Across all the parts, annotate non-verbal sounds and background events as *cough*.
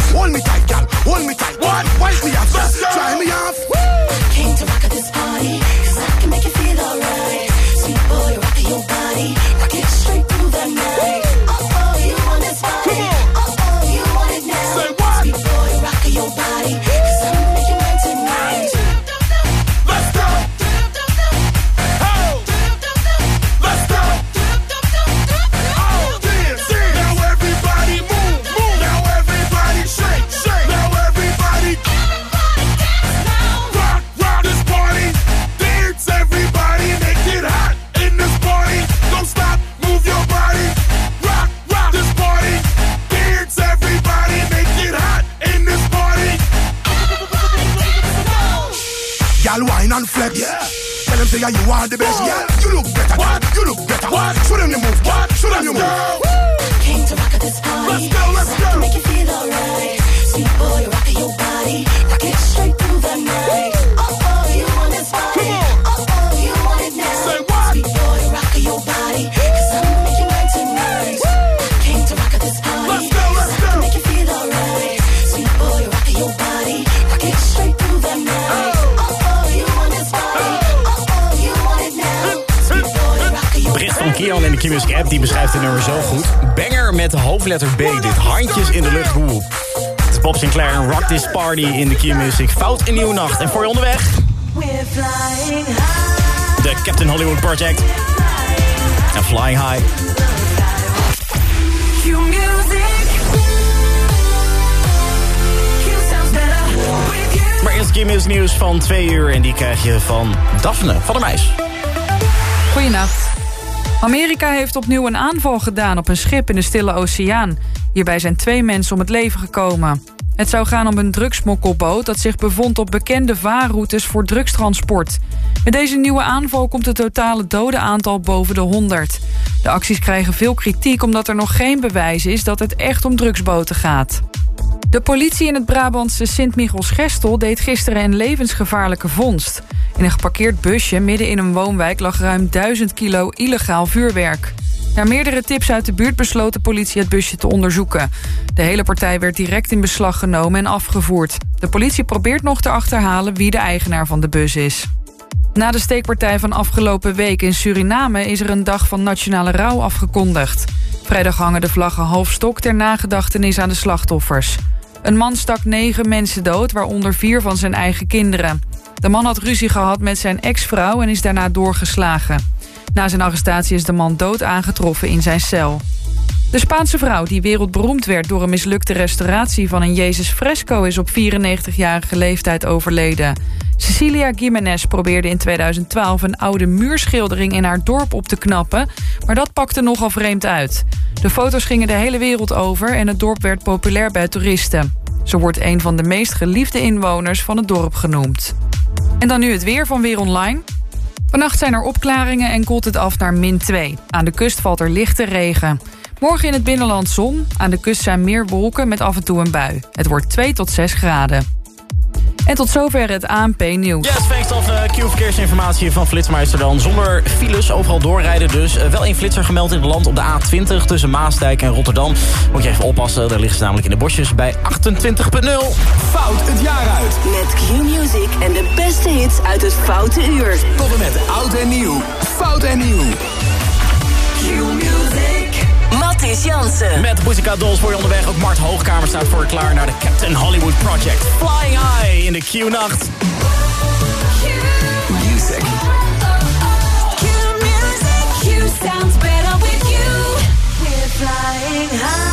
Hold me tight, girl, hold me tight. What? Wipe me off, try me off. Tell say yeah, you are the best. Yeah, you look better. What? You look better. What? Show them the move. What? Show them the move. Came to rock at this party, Let's go, let's cause I can go. Q-Music app die beschrijft het nummer zo goed. Banger met de hoofdletter B, dit handjes in de lucht, woe. Het is Bob Sinclair en Rock This Party in de Q-Music. Fout in nieuwe nacht. En voor je onderweg, We're flying high. de Captain Hollywood Project. En Flying High. Maar eerst Q-Music nieuws van twee uur. En die krijg je van Daphne van der Meis. Goedenacht. Amerika heeft opnieuw een aanval gedaan op een schip in de Stille Oceaan. Hierbij zijn twee mensen om het leven gekomen. Het zou gaan om een drugsmokkelboot dat zich bevond op bekende vaarroutes voor drugstransport. Met deze nieuwe aanval komt het totale dodenaantal boven de 100. De acties krijgen veel kritiek omdat er nog geen bewijs is dat het echt om drugsboten gaat. De politie in het Brabantse Sint-Michels-Gestel deed gisteren een levensgevaarlijke vondst. In een geparkeerd busje midden in een woonwijk lag ruim 1000 kilo illegaal vuurwerk. Na meerdere tips uit de buurt besloot de politie het busje te onderzoeken. De hele partij werd direct in beslag genomen en afgevoerd. De politie probeert nog te achterhalen wie de eigenaar van de bus is. Na de steekpartij van afgelopen week in Suriname is er een dag van nationale rouw afgekondigd. Vrijdag hangen de vlaggen half stok ter nagedachtenis aan de slachtoffers. Een man stak negen mensen dood, waaronder vier van zijn eigen kinderen. De man had ruzie gehad met zijn ex-vrouw en is daarna doorgeslagen. Na zijn arrestatie is de man dood aangetroffen in zijn cel. De Spaanse vrouw die wereldberoemd werd door een mislukte restauratie van een Jezus fresco is op 94-jarige leeftijd overleden. Cecilia Gimenez probeerde in 2012 een oude muurschildering in haar dorp op te knappen, maar dat pakte nogal vreemd uit. De foto's gingen de hele wereld over en het dorp werd populair bij toeristen. Ze wordt een van de meest geliefde inwoners van het dorp genoemd. En dan nu het weer van Weer Online. Vannacht zijn er opklaringen en koelt het af naar min 2. Aan de kust valt er lichte regen. Morgen in het binnenland zon. Aan de kust zijn meer wolken met af en toe een bui. Het wordt 2 tot 6 graden. En tot zover het ANP-nieuws. Yes, thanks tot uh, Q-verkeersinformatie van Flitsmeister dan. Zonder files, overal doorrijden dus. Uh, wel een flitser gemeld in het land op de A20 tussen Maasdijk en Rotterdam. Moet je even oppassen, daar ligt ze namelijk in de bosjes bij 28.0. Fout het jaar uit. Met Q-Music en de beste hits uit het Foute Uur. Tot en met oud en nieuw. Fout en nieuw. Jansen. Met Boezika Dolls voor je onderweg. Ook Mart Hoogkamer staat voor je klaar naar de Captain Hollywood Project. Flying High in de Q-nacht. Music. Q-music. Q sounds better with you. We're flying high.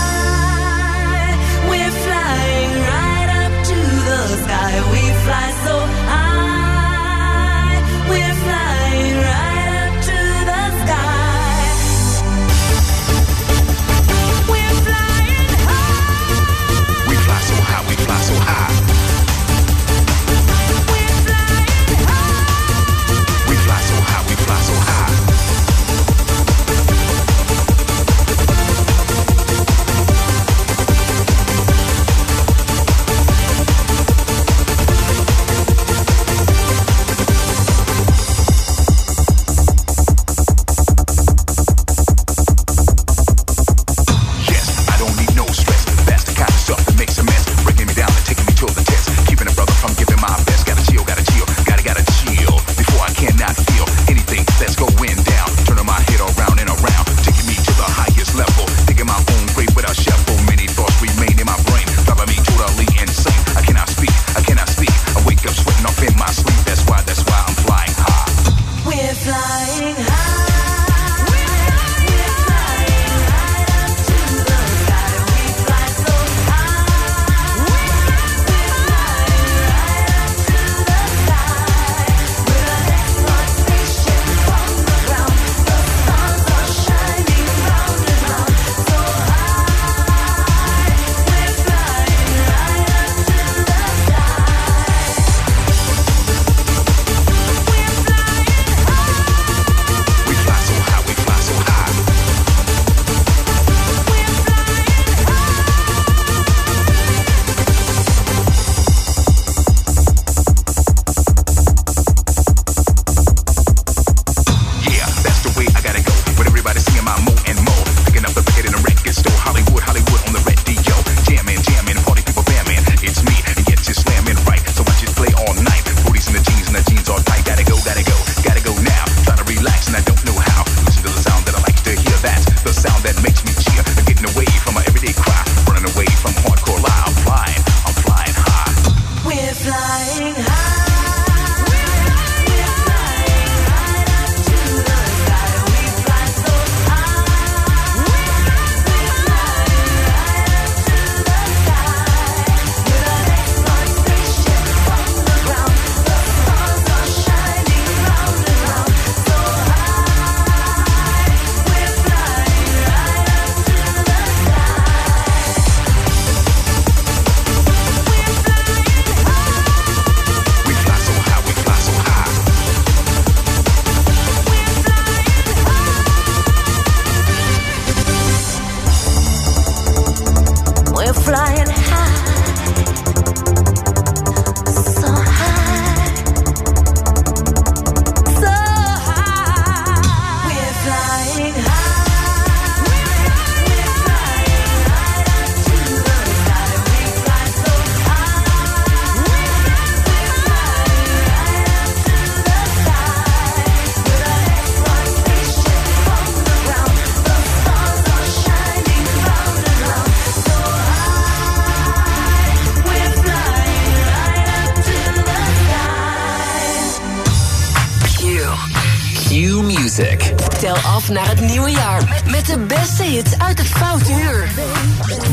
Hits uit het Foute Uur.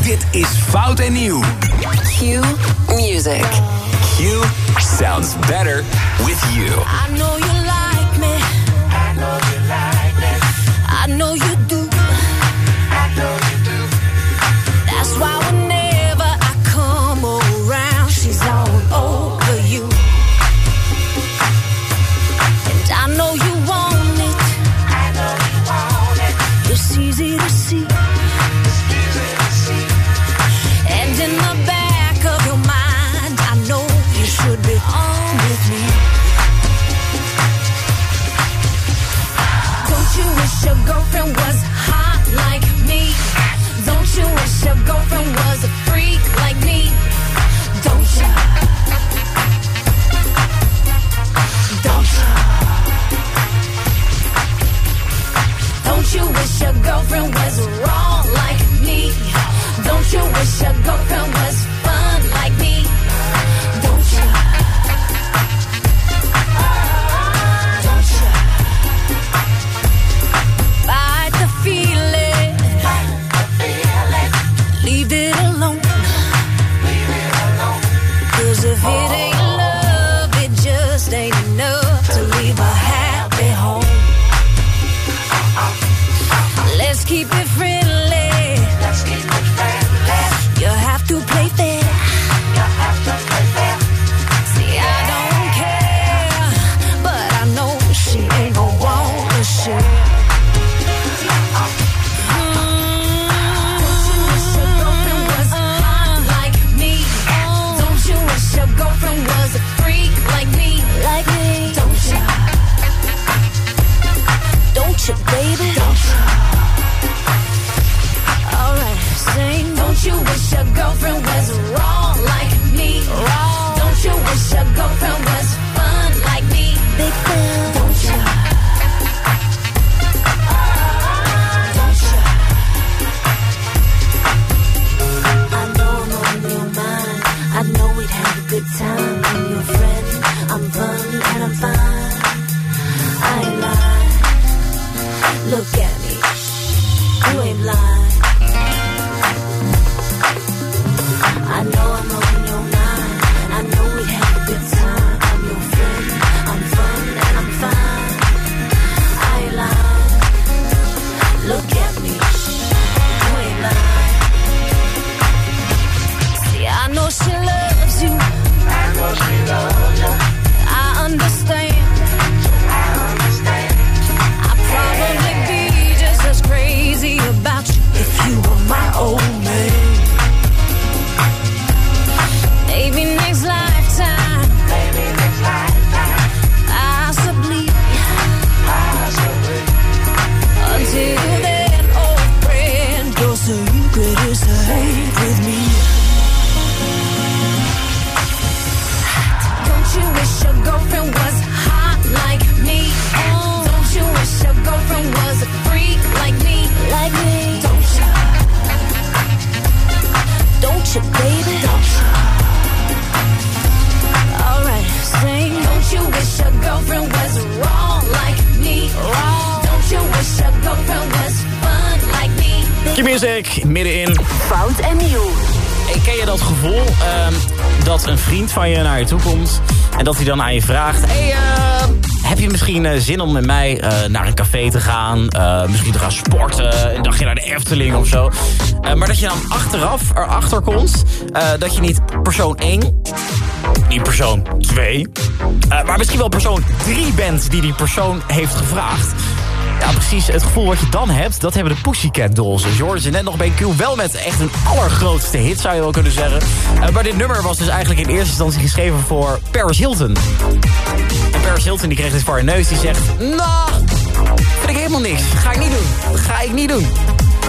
Dit is Fout en Nieuw. Q Music. Q sounds better with you. Middenin. Fout en Nieuw. Hey, ken je dat gevoel ehm, dat een vriend van je naar je toe komt... en dat hij dan aan je vraagt... Hey, eh, heb je misschien eh, zin om met mij eh, naar een café te gaan? Eh, misschien te gaan sporten, een dagje naar de Efteling of zo. Maar dat je dan achteraf erachter komt... dat je niet persoon 1, niet persoon 2... maar misschien wel persoon 3 bent die die persoon heeft gevraagd... Ja, precies. Het gevoel wat je dan hebt, dat hebben de Pussycat Dolls. Dus je hoorde ze net nog bij Q wel met echt een allergrootste hit, zou je wel kunnen zeggen. Eh, maar dit nummer was dus eigenlijk in eerste instantie geschreven voor Paris Hilton. En Paris Hilton die kreeg dit voor haar neus. Die zegt, nou, vind ik helemaal niks. Ga ik niet doen. Ga ik niet doen.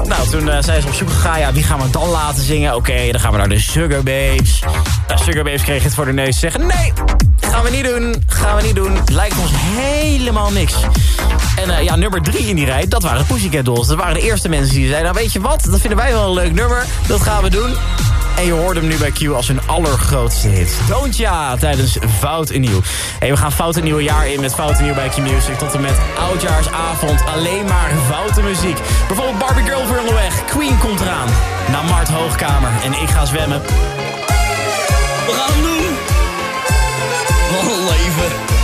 Nou, toen uh, zijn ze op zoek gegaan. Ja, wie gaan we dan laten zingen? Oké, dan gaan we naar de Sugar Babes. Nou, Sugar Babes kreeg het voor de neus. Ze zeggen, nee, gaan we niet doen. Gaan we niet doen. Lijkt ons helemaal niks. En uh, ja, nummer drie in die rij, dat waren de Pussycat Dolls. Dat waren de eerste mensen die zeiden, nou weet je wat, dat vinden wij wel een leuk nummer. Dat gaan we doen. En je hoort hem nu bij Q als hun allergrootste hit. Don't ya tijdens Fout en Nieuw. Hey, we gaan Fout en Nieuw jaar in met fouten Nieuw bij Q Music. Tot en met Oudjaarsavond. Alleen maar foute muziek. Bijvoorbeeld Barbie Girl weer onderweg. Queen komt eraan. Naar Mart Hoogkamer. En ik ga zwemmen. We gaan doen. Wat een leven.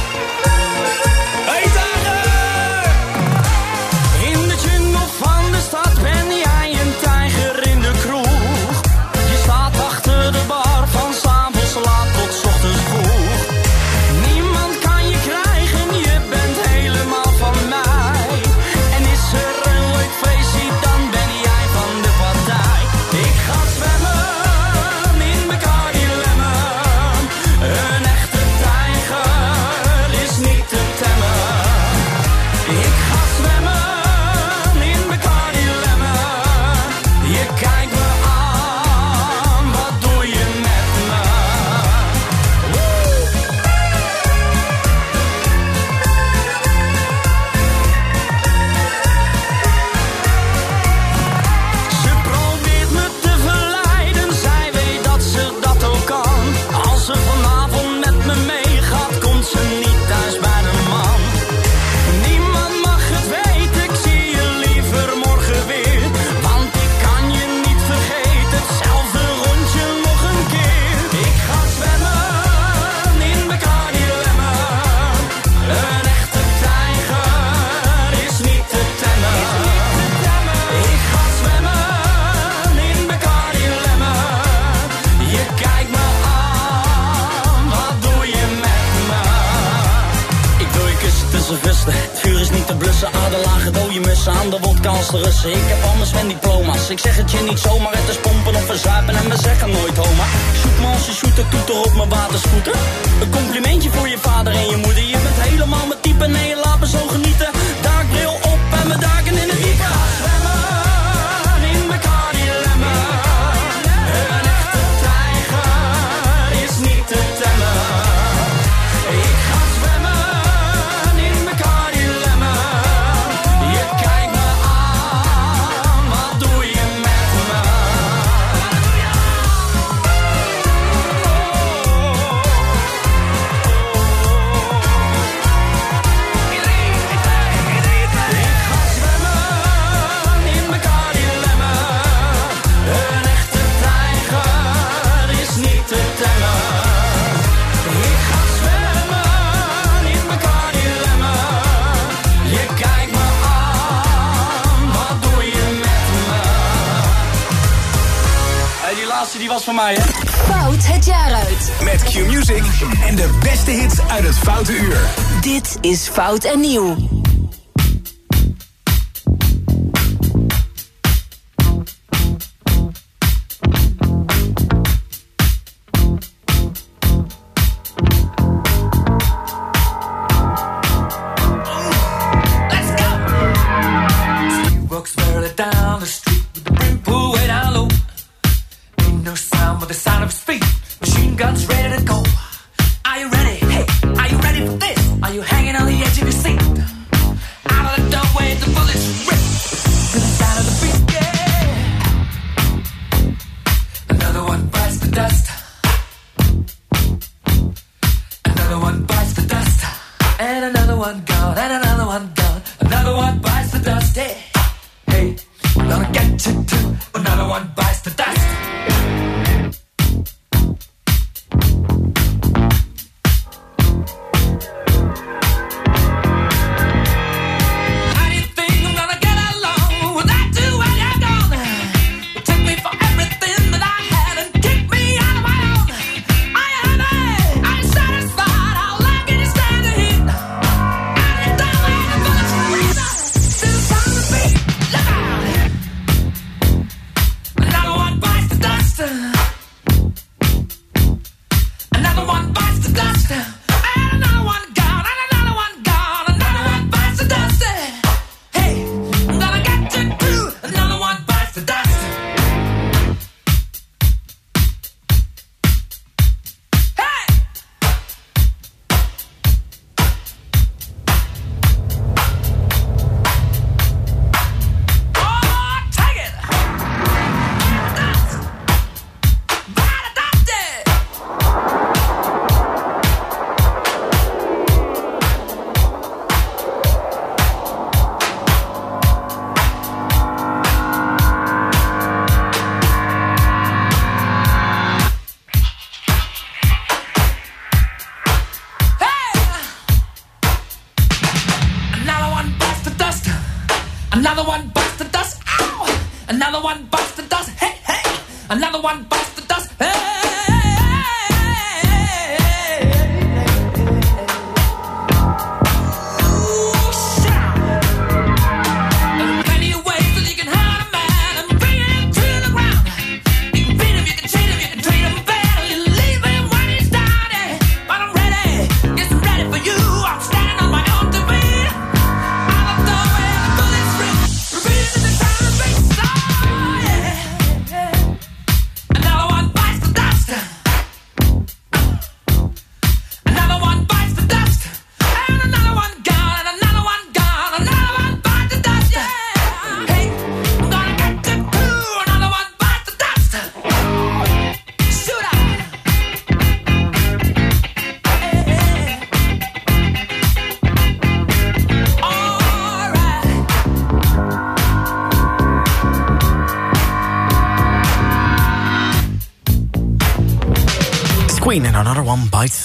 is Fout en Nieuw.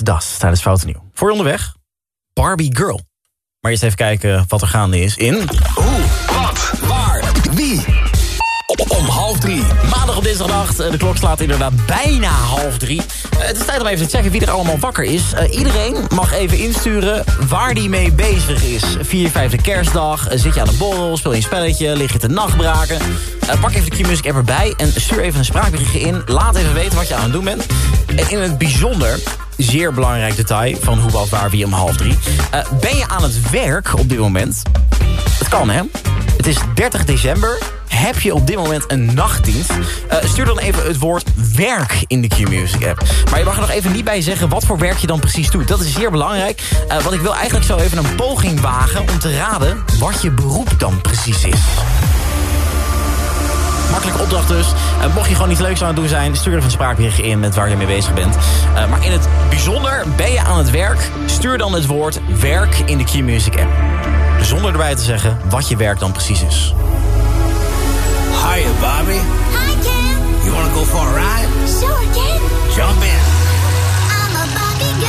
Dust tijdens Fout Nieuw. Voor je onderweg, Barbie Girl. Maar eerst even kijken wat er gaande is in... Hoe, wat, waar, wie? Om half drie. Maandag op dinsdagnacht. Eh, De klok slaat inderdaad bijna half drie. Het is tijd om even te checken wie er allemaal wakker is. Eh, iedereen mag even insturen waar die mee bezig is. 4 vijfde kerstdag, eh, zit je aan de borrel, speel je een spelletje, lig je te nachtbraken. Eh, pak even de Q-Music app erbij en stuur even een spraakberichtje in. Laat even weten wat je aan het doen bent. En in het bijzonder, zeer belangrijk detail van hoe, wat, waar, wie om half drie. Ben je aan het werk op dit moment? Het kan, hè? Is 30 december. Heb je op dit moment een nachtdienst? Eh, stuur dan even het woord werk in de Q-Music app. Maar je mag er nog even niet bij zeggen wat voor werk je dan precies doet. Dat is zeer belangrijk. Eh, want ik wil eigenlijk zo even een poging wagen om te raden wat je beroep dan precies is. Makkelijke opdracht dus. Eh, mocht je gewoon iets leuks aan het doen zijn... stuur even een spraakberichtje in met waar je mee bezig bent. Maar in het bijzonder ben je aan het werk... stuur dan het woord werk in de Q-Music app. Zonder erbij te zeggen wat je werk dan precies is. Hiya, Bobby. Hi, Ken. You wanna go for a ride? Sure, Ken. Jump in. I'm a Barbie girl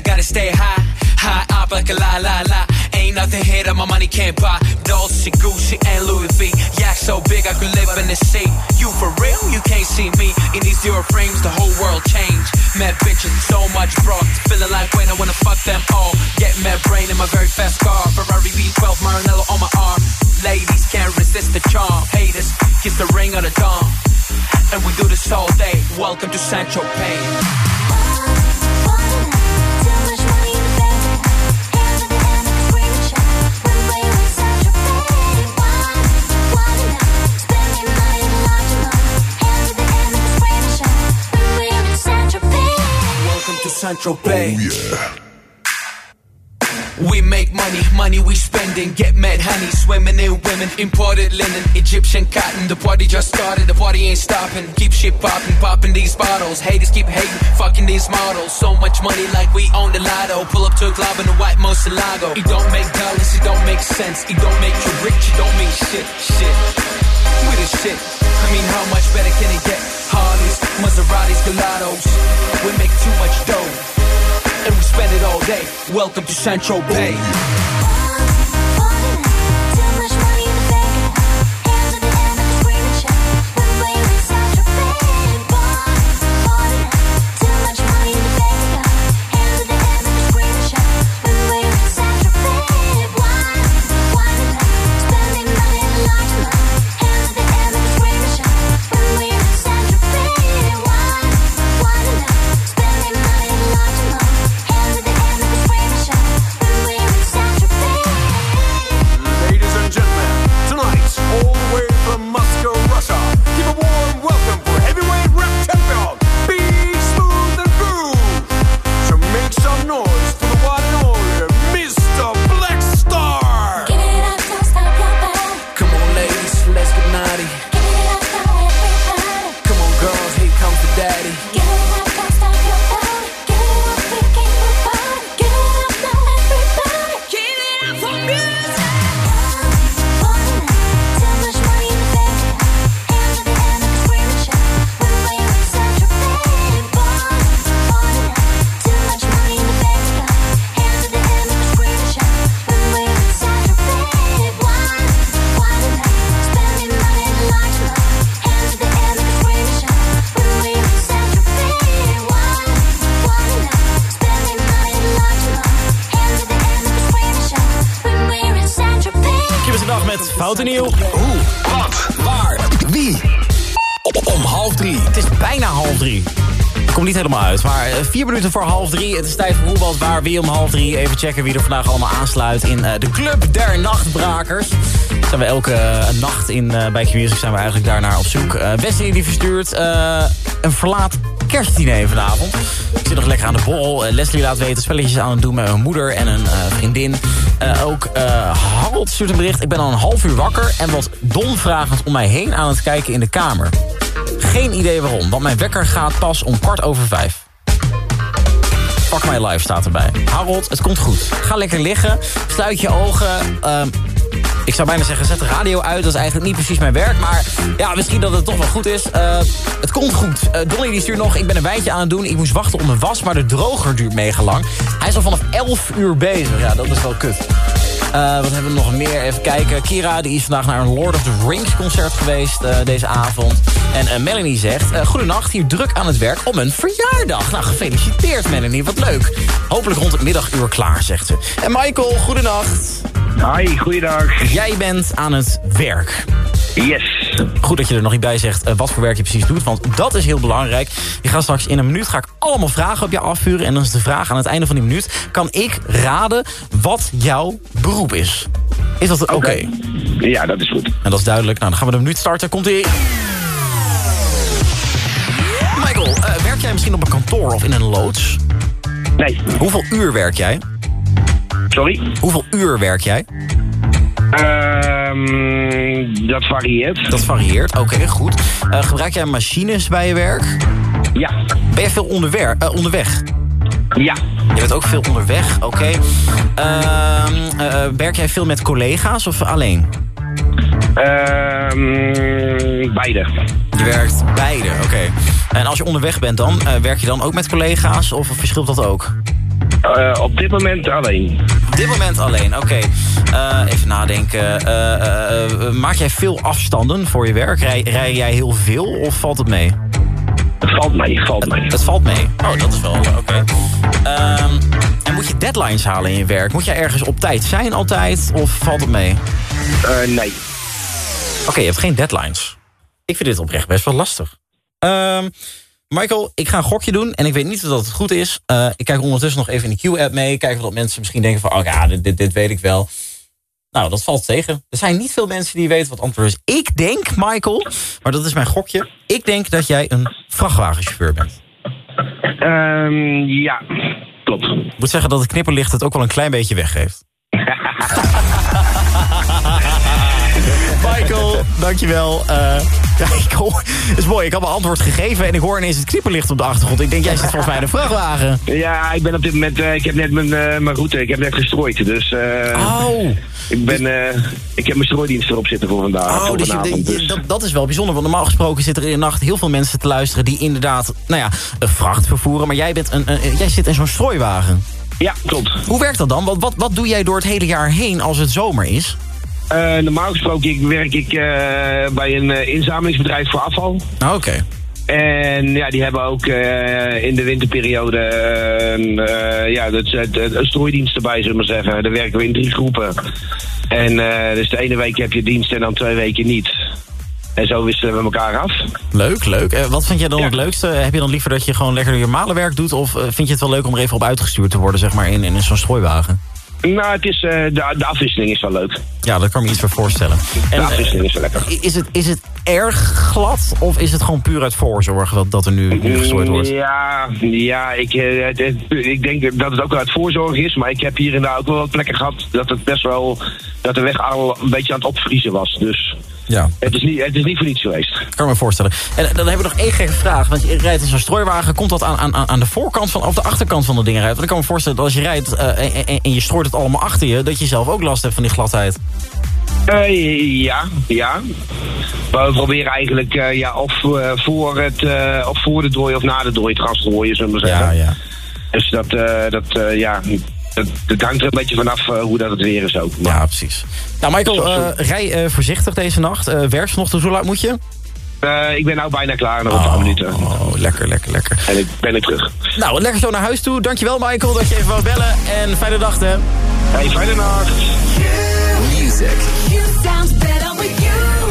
charm. Haters, kiss the ring of the dawn. And we do this all day. Welcome to Sancho Pain. Welcome to Central Bay. Oh, We make money, money we spending. Get mad honey, swimming in women. Imported linen, Egyptian cotton. The party just started, the party ain't stopping. Keep shit popping, popping these bottles. Haters keep hating, fucking these models. So much money like we own the lotto. Pull up to a club in a white Moselago. It don't make dollars, it don't make sense. It don't make you rich, it don't mean shit, shit. We the shit. I mean, how much better can it get? Harleys, Maseratis, Gelatos. We make too much dough and we spend it all day. Welcome to Central Bay. Maar eh, vier minuten voor half drie. Het is tijd voor hoe, wat, waar, wie om half drie. Even checken wie er vandaag allemaal aansluit in eh, de Club der Nachtbrakers. Zijn we elke eh, nacht in, eh, bij Q-Music zijn we eigenlijk daarnaar op zoek. Wesley die verstuurt een verlaat kerstdiner vanavond. Ik zit nog lekker aan de borrel. Leslie laat weten spelletjes aan het doen met mijn moeder en een vriendin. Ook Harold stuurt een bericht. Ik ben al een half uur wakker en wat domvragend om mij heen aan het kijken in de kamer. Geen idee waarom, want mijn wekker gaat pas om kwart over vijf. Fuck my life staat erbij. Harold, het komt goed. Ga lekker liggen, sluit je ogen. ehm, ik zou bijna zeggen, zet de radio uit. Dat is eigenlijk niet precies mijn werk. Maar ja, misschien dat het toch wel goed is. Eh, het komt goed. Eh, Donny die stuurt nog, ik ben een wijntje aan het doen. Ik moest wachten op mijn was, maar de droger duurt mega lang. Hij is al vanaf 11 uur bezig. Ja, dat is wel kut. Eh, wat hebben we nog meer? Even kijken. Kira die is vandaag naar een Lord of the Rings concert geweest eh, deze avond. En eh, Melanie zegt... Goedenacht, hier druk aan het werk om een verjaardag. Nou, gefeliciteerd Melanie, wat leuk. Hopelijk rond het middaguur klaar, zegt ze. En Michael, goedenacht. Hi, goeiedag. Jij bent aan het werk. Yes. Goed dat je er nog niet bij zegt uh, wat voor werk je precies doet. Want dat is heel belangrijk. Je gaat straks in een minuut ga ik allemaal vragen op je afvuren. En dan is de vraag aan het einde van die minuut... kan ik raden wat jouw beroep is. Is dat oké? Ja, dat is goed. En dat is duidelijk. Nou, dan gaan we de minuut starten. Komt ie. Michael, uh, werk jij misschien op een kantoor of in een loods? Nee. Hoeveel uur werk jij? Sorry? Hoeveel uur werk jij? Ehm, dat varieert. Dat varieert, oké, goed. Eh, gebruik jij machines bij je werk? Ja. Ben je veel onderwer- eh, onderweg? Ja. Je bent ook veel onderweg, oké. Ehm, eh, werk jij veel met collega's of alleen? Ehm, beide. Je werkt beide, oké. En als je onderweg bent dan, werk je dan ook met collega's of verschilt dat ook? Eh, op dit moment alleen. Op dit moment alleen, oké. Eh, even nadenken. Eh, maak jij veel afstanden voor je werk? Rij, rij jij heel veel of valt het mee? Het valt mee, valt mee. Het valt mee. Oh, dat is wel oké. Ehm, en moet je deadlines halen in je werk? Moet jij ergens op tijd zijn altijd of valt het mee? Nee. Oké, je hebt geen deadlines. Ik vind dit oprecht best wel lastig. Ehm, Michael, ik ga een gokje doen en ik weet niet of dat het goed is. Eh, ik kijk ondertussen nog even in de Q-app mee. Kijken wat mensen misschien denken van... oh ja, dit, dit, dit weet ik wel. Nou, dat valt tegen. Er zijn niet veel mensen die weten wat antwoord is. Ik denk, Michael, maar dat is mijn gokje... ik denk dat jij een vrachtwagenchauffeur bent. Ehm, ja, klopt. Ik moet zeggen dat het knipperlicht het ook wel een klein beetje weggeeft. *laughs* Michael, dankjewel. Eh ja, *laughs* ik hoor, het is mooi, ik had mijn antwoord gegeven... en ik hoor ineens het knipperlicht op de achtergrond. Ik denk, jij zit volgens mij in een vrachtwagen. Ja, ik ben op dit moment, eh, ik heb net mijn, eh, mijn route, ik heb net gestrooid. Dus Oh, ik, ben, eh, ik heb mijn strooidienst erop zitten voor vandaag. oh voor dus je- Dus. dat, dat is wel bijzonder. Want normaal gesproken zitten er in de nacht heel veel mensen te luisteren... die inderdaad, nou ja, een vracht vervoeren. Maar jij, bent een, een- jij zit in zo'n strooiwagen. Ja, klopt. Hoe werkt dat dan? Wat, wat, wat doe jij door het hele jaar heen als het zomer is? Eh, normaal gesproken ik, werk ik eh, bij een eh, inzamelingsbedrijf voor afval. Ah, Oké. En ja, die hebben ook in de winterperiode een, ja, dat, een strooidienst erbij, zullen we maar zeggen. Daar werken we in drie groepen. En dus de ene week heb je dienst en dan twee weken niet. En zo wisselen we elkaar af. Leuk, leuk. Eh, wat vind jij dan Ja. het leukste? Heb je dan liever dat je gewoon lekker je normale werk doet? Of vind je het wel leuk om er even op uitgestuurd te worden, zeg maar, in, in zo'n strooiwagen? Nou, het is, eh, de, de afwisseling is wel leuk. Ja, daar kan ik me iets voor voorstellen. De En, afwisseling is wel lekker. eh, is, het, is het erg glad of is het gewoon puur uit voorzorg dat, dat er nu, nu gestrooid wordt? Ja, ja ik, eh, ik denk dat het ook wel uit voorzorg is. Maar ik heb hier en daar ook wel wat plekken gehad dat het best wel. dat de weg al een beetje aan het opvriezen was. Dus Ja, het is niet, het is niet voor niets geweest. kan me voorstellen. En dan hebben we nog één gekke vraag. Want je rijdt in zo'n strooiwagen. Komt dat aan, aan, aan de voorkant van, of de achterkant van de dingen rijdt? Want ik kan me voorstellen dat als je rijdt eh, en, en- en je strooit het allemaal achter je... dat je zelf ook last hebt van die gladheid. Eh, ja, ja. Maar we proberen eigenlijk eh, ja, of, voor het, of voor de dooi of na de dooi te gaan strooien, zullen we zeggen. ja. Dus dat, dat ja, dat hangt er een beetje vanaf eh, hoe dat het weer is ook. Maar, Ja, precies. Nou, Michael, eh, rij eh, voorzichtig deze nacht. Eh werk vanochtend, hoe laat moet je? eh, ik ben nou bijna klaar, nog een paar minuten. Oh, lekker, lekker, lekker. En ik ben ik terug. Nou, lekker zo naar huis toe. Dankjewel, Michael, dat je even wou bellen. En fijne dag, hè. Hey, fijne nacht. Music. You sounds better with you.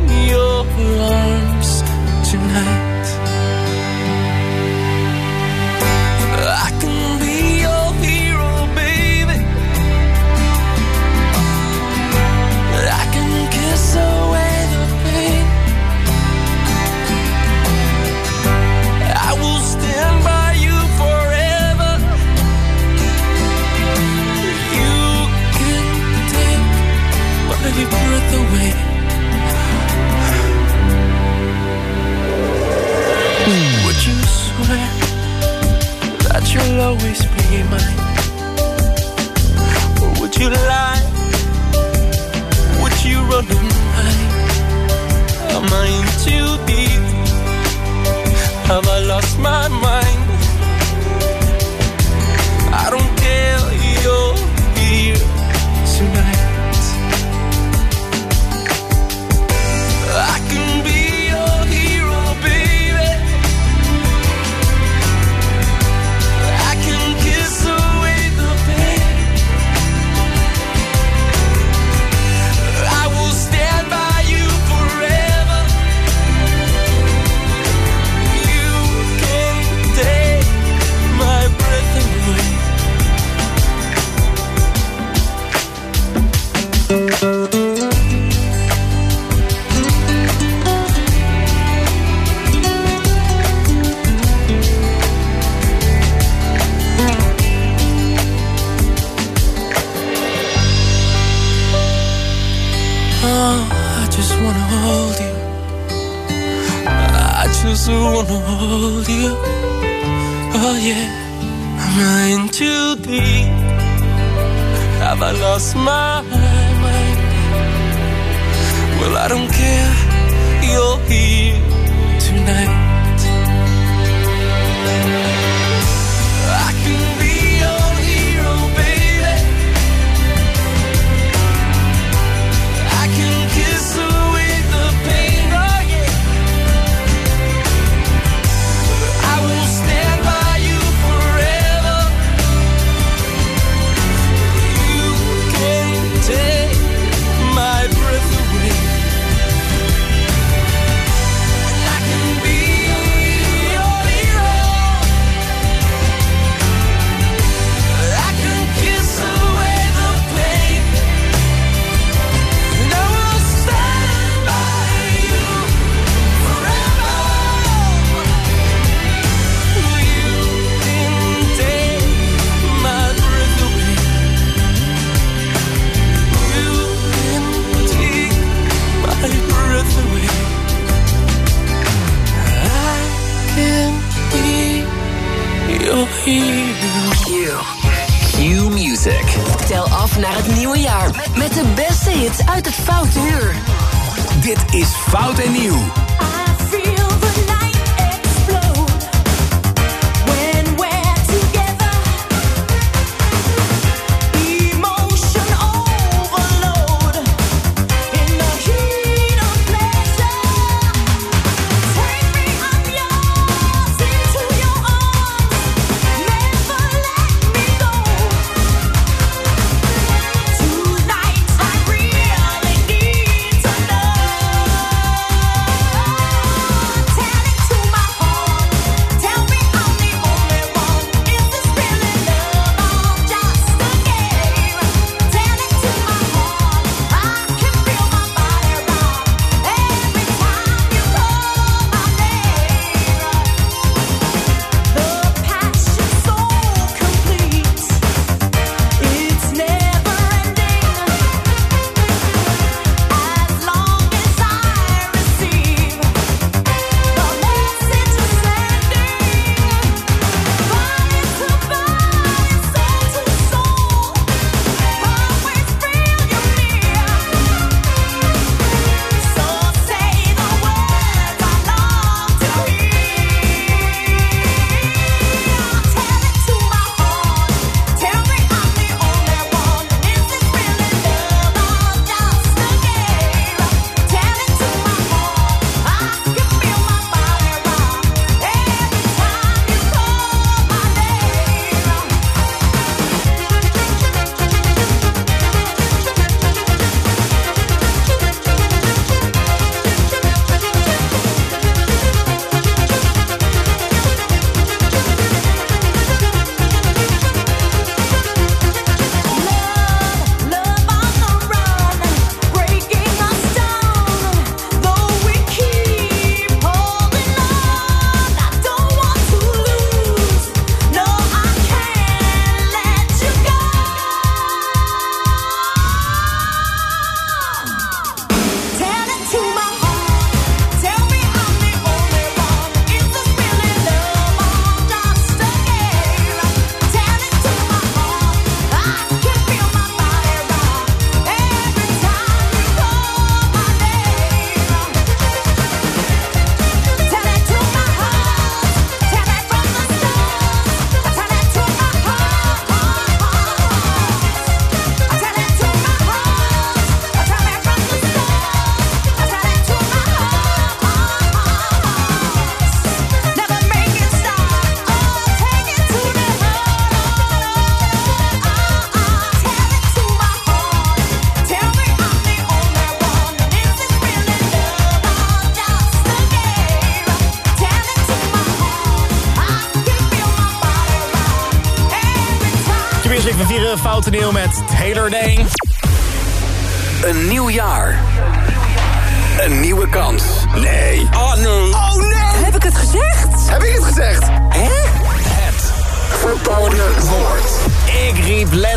Would you swear that you'll always be mine? Or would you lie? Would you run? Am I in too deep? Have I lost my mind? Dit is Fout en Nieuw.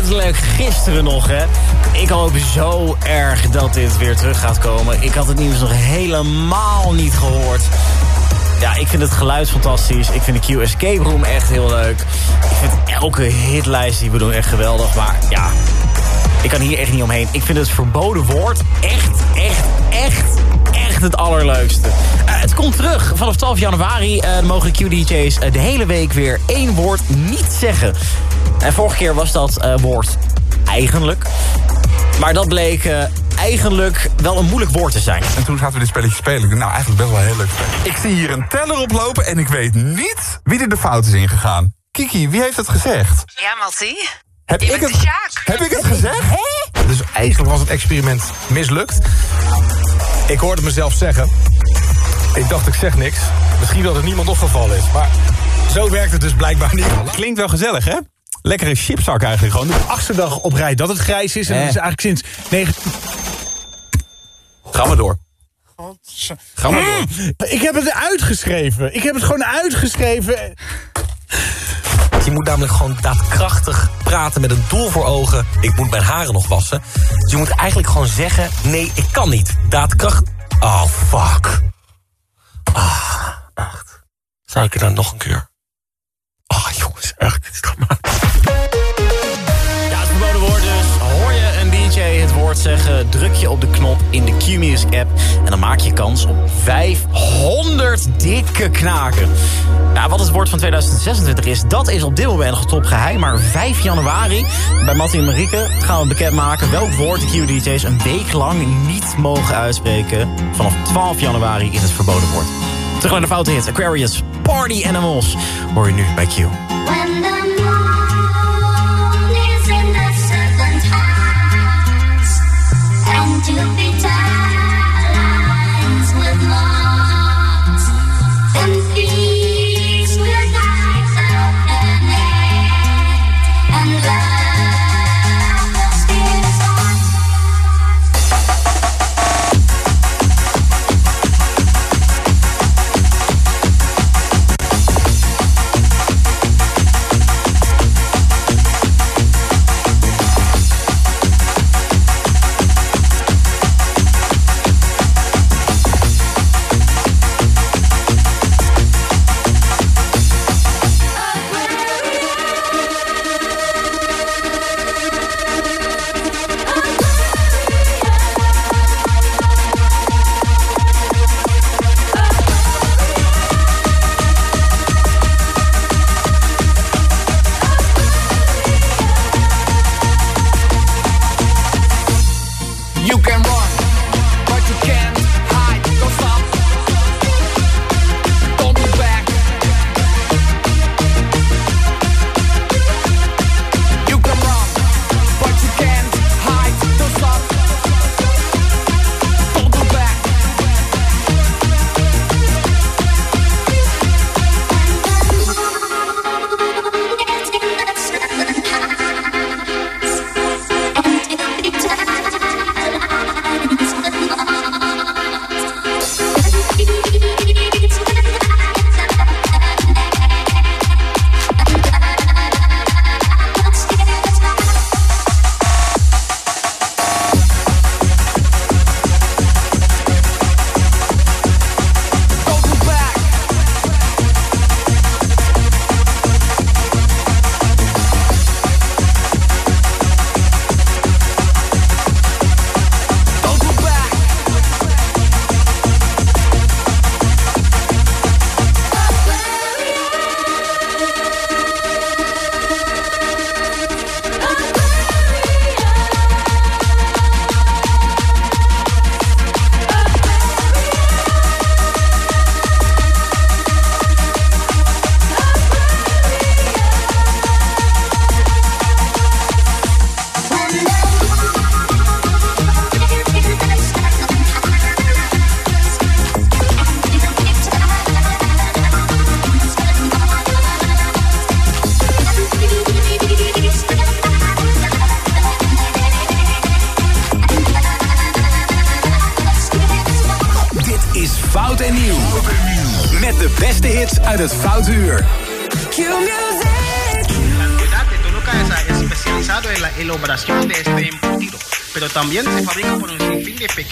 Letterlijk gisteren nog, hè. Ik hoop zo erg dat dit weer terug gaat komen. Ik had het nieuws nog helemaal niet gehoord. Ja, ik vind het geluid fantastisch. Ik vind de Q Escape Room echt heel leuk. Ik vind elke hitlijst die we doen echt geweldig. Maar ja, ik kan hier echt niet omheen. Ik vind het verboden woord echt, echt, echt, echt het allerleukste. Eh, het komt terug. Vanaf 12 januari eh, mogen Q-DJ's de hele week weer één woord niet zeggen. En vorige keer was dat eh, woord eigenlijk. Maar dat bleek eh, eigenlijk wel een moeilijk woord te zijn. En toen zaten we dit spelletje spelen. Ik dacht, nou, eigenlijk best wel een heel leuk. Ik zie hier een teller oplopen en ik weet niet wie er de fout is ingegaan. Kiki, wie heeft het gezegd? Ja, Malti. Heb ik het, heb ik het gezegd? Dus eigenlijk was het experiment mislukt. Ik hoorde mezelf zeggen. Ik dacht, ik zeg niks. Misschien dat er niemand opgevallen is. Maar zo werkt het dus blijkbaar niet. Klinkt wel gezellig, hè? Lekkere chipzak eigenlijk gewoon. De achtste dag op rij dat het grijs is. En dat is eigenlijk sinds... Negen... Ga maar door. Ga maar door. Ik heb het uitgeschreven. Ik heb het gewoon uitgeschreven. Je moet namelijk gewoon daadkrachtig praten met een doel voor ogen. Ik moet mijn haren nog wassen. Dus je moet eigenlijk gewoon zeggen... nee, ik kan niet. Daadkracht... Oh, fuck. Ah, echt. Zou ik er dan nog een keer? Ah, jongens, echt. Dit is dramatisch. Zeggen, druk je op de knop in de Q-Music app... en dan maak je kans op 500 dikke knaken. Ja, wat het woord van 2026 is, dat is op dit moment nog top geheim. Maar 5 januari, bij Mattie en Marieke, gaan we bekendmaken... welk woord de Q-DJ's een week lang niet mogen uitspreken. Vanaf 12 januari is het verboden woord. Terug naar de foute hit, Aquarius, Party Animals. Hoor je nu bij Q.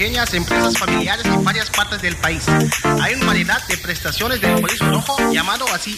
pequeñas empresas familiares en varias partes del país. Hay una variedad de prestaciones del chorizo rojo llamado así.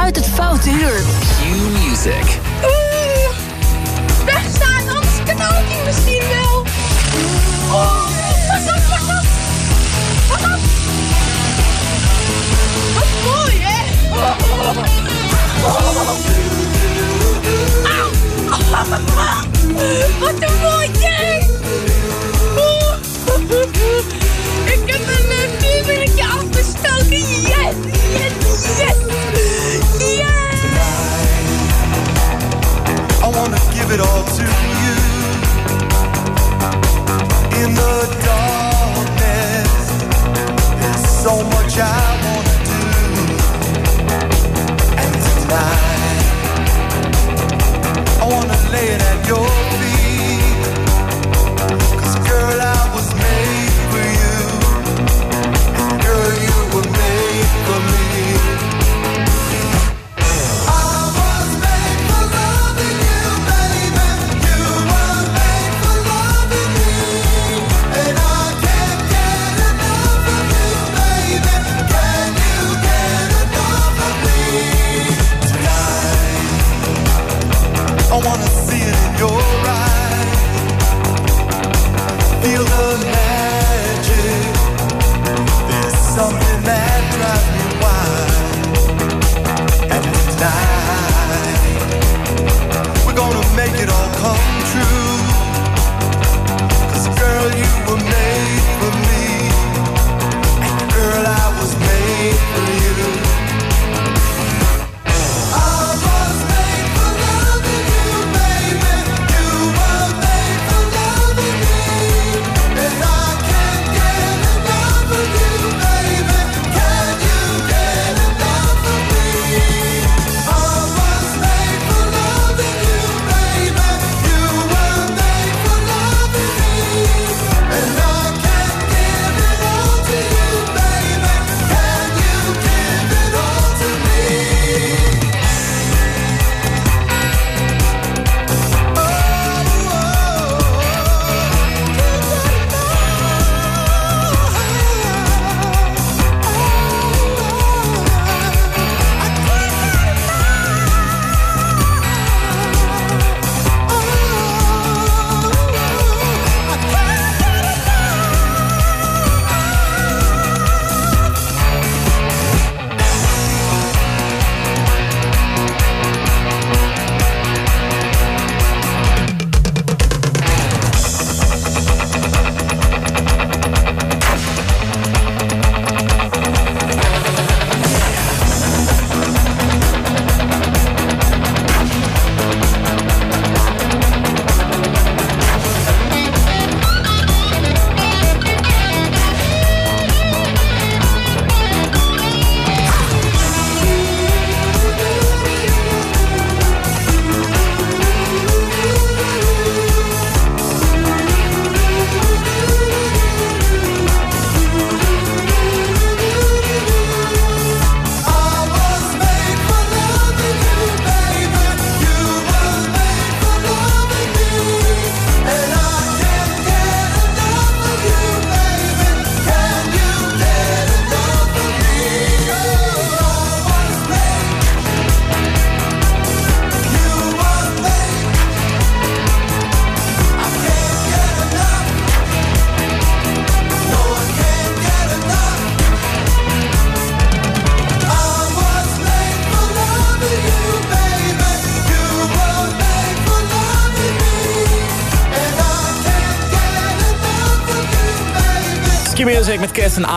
uit het Foute Uur. Q Music. Oeh, wegstaan, anders knal ik die misschien wel. Oh, pas op, pas op. Pas op. Wat mooi, hè? Oh. *laughs* Wat een mooi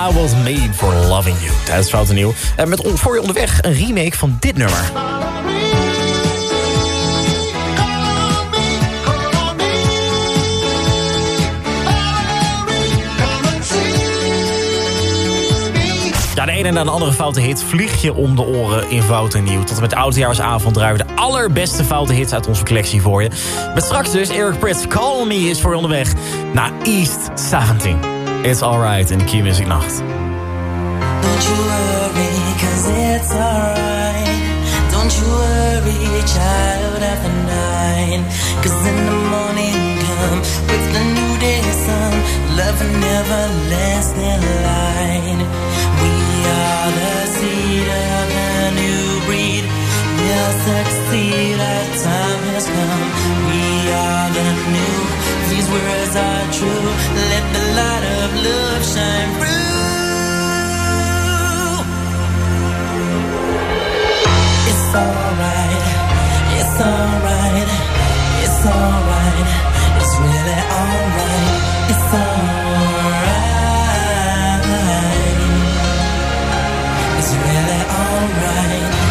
I Was Made For Loving You. Dat is fouten Nieuw. En met Voor Je Onderweg een remake van dit nummer. Ja, de ene en de andere foute hit vlieg je om de oren in fouten Nieuw. Tot met Oudjaarsavond draaien we de allerbeste foute hits uit onze collectie voor je. Met straks dus Eric Prits, Call Me is voor je onderweg naar East 17. It's Alright in Key Music Nacht. Don't you worry, cause it's alright. Don't you worry, child, nine. Cause in the morning come with the new day sun. Love and everlasting light. We are the seed of the new breed. We'll succeed, time has come. We are the these words are true. Let the light of love shine through. It's alright, it's alright, it's alright, it's really alright, it's alright, it's really alright.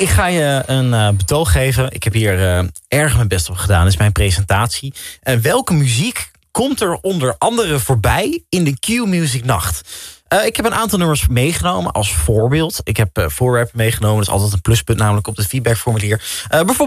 Ik ga je een eh, betoog geven. Ik heb hier eh, erg mijn best op gedaan. Dit is mijn presentatie. En welke muziek komt er onder andere voorbij in de Q-Music Nacht? Eh, ik heb een aantal nummers meegenomen als voorbeeld. Ik heb uh, voorwerpen meegenomen. Dat is altijd een pluspunt namelijk op het feedbackformulier. Uh, bijvoorbeeld